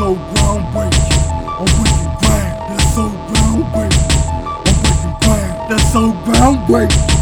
so groundbreaking. I'm breaking ground. That's so groundbreaking. I'm breaking ground. That's so groundbreaking.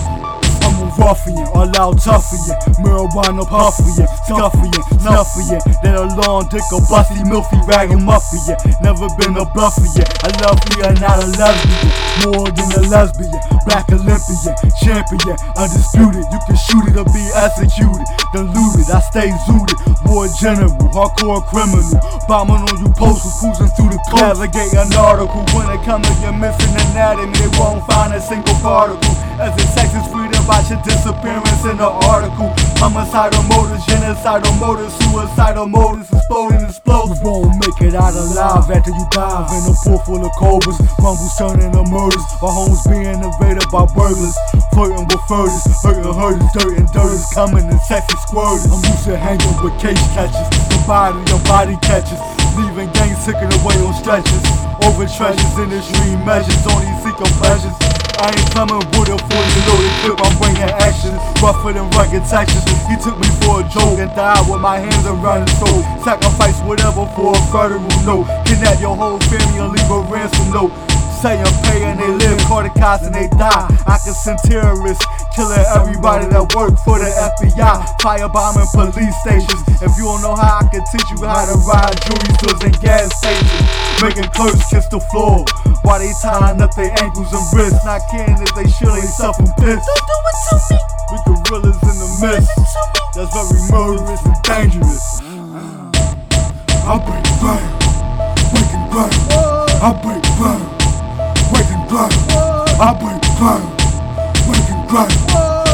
I'm a ruffian, all out toughian, marijuana puffian, scuffian, snuffian, that a long dick, a busty, milfy, ragging muffian. Never been a bluffian, a lovelier, not a lesbian, more than a lesbian, black Olympian, champion, undisputed. You can shoot it or be executed, diluted. I stay zooted, war general, hardcore criminal, bombing on you posters, cruising through the coast, navigate an article. When it comes to your missing anatomy, they won't find a single particle. As it sexes freedom about your disappearance in the article. Homicidal motives, genocidal motives, suicidal motives, exploding explosives. We Won't make it out alive after you dive in a pool full of cobras. Rumbles turning to murders, while homes being invaded by burglars. Flirting with furters, hurting hurters, dirt and dirt is coming and sexy squirters. I'm used to hanging with cage catches, your body, your body catches. Leaving gangs ticking away on stretches. Over treasures in extreme measures, only seeking pleasures. I ain't coming with a 40 loaded clip, I'm bringing action. Rougher than rugged textures. He took me for a joke and died with my hands around his throat. Sacrifice whatever for a federal note. Kidnap your whole family and leave a ransom note. Say I'm paying, they live, cops and they die. I can send terrorists, killing everybody that work for the FBI. Firebombing police stations. If you don't know how, I can teach you how to ride jewelry stores and gas stations. Making clerks kiss the floor. While they tying up their ankles and wrists, not caring if they shield themselves from piss. Don't do it to me. We gorillas in the mist. That's very murderous and dangerous. I break ground, breaking ground. I break ground. I break ground, breaking ground.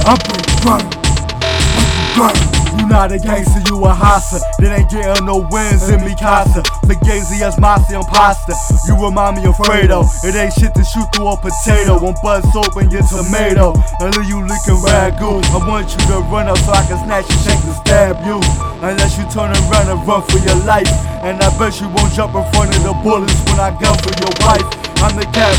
I break ground, breaking ground. You not a gangster, you a hassa. That ain't getting no wins in me casa. Fugazi as Mossy imposter. You remind me of Fredo. It ain't shit to shoot through a potato. One buzz open your tomato. Leave you leaking ragu. I want you to run up so I can snatch you, shake and stab you. Unless you turn around and run for your life. And I bet you won't jump in front of the bullets when I gun for your wife. I'm the cat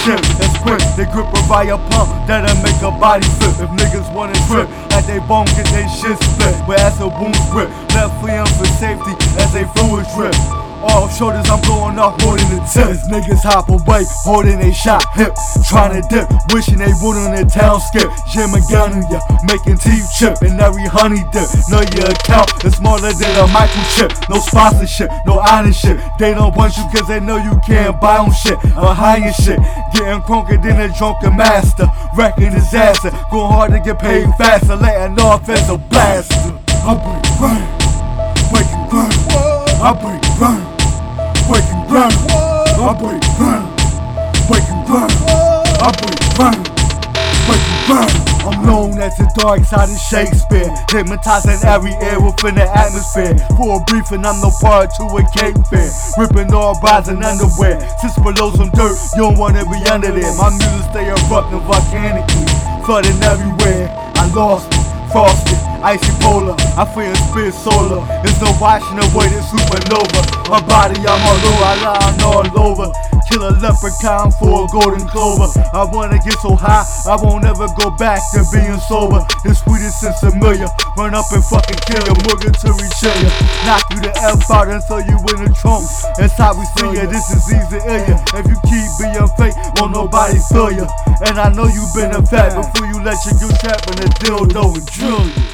the ship that's quick. They grip a pump that'll make a body flip. If niggas wanna trip, like they bone get they shit split. But as a wound grip, left free for safety as they fluid drip. Off shoulders, I'm going off holding the tip. As niggas hop away, holding a shot hip. Trying to dip, wishing they would on the town skip. Jim on ya, making teeth chip and every honey dip. Know your account is smaller than a microchip. No sponsorship, no honest shit. They don't want you cause they know you can't buy on shit or higher shit. Getting crunker than a drunken master. Wrecking disaster, going hard to get paid faster. Letting off as a blaster. I break ground, breaking ground. I break ground, breaking ground. I break ground, breaking ground. I break ground, breaking ground. I'm known as the dark side of Shakespeare, hypnotizing every air within the atmosphere. For a briefing, I'm no part to a cake fair, ripping all bras and underwear. Sits below some dirt, you don't wanna be under there. My music stay erupting volcanically, flooding everywhere. I lost it, frosted. Icy polar, I feel spit solar. It's no washing away the supernova. My body, I'm all over, I lie all over. Kill a leprechaun for a golden clover. I wanna get so high, I won't ever go back to being sober. The sweetest and familiar. Run up and fucking kill ya, to reach ya. Knock you the F out until you in the trunk. That's how we see ya, this is easy ya. If you keep being fake, won't nobody feel ya. And I know you been a fat before you let your good trap in the dildo and drill ya.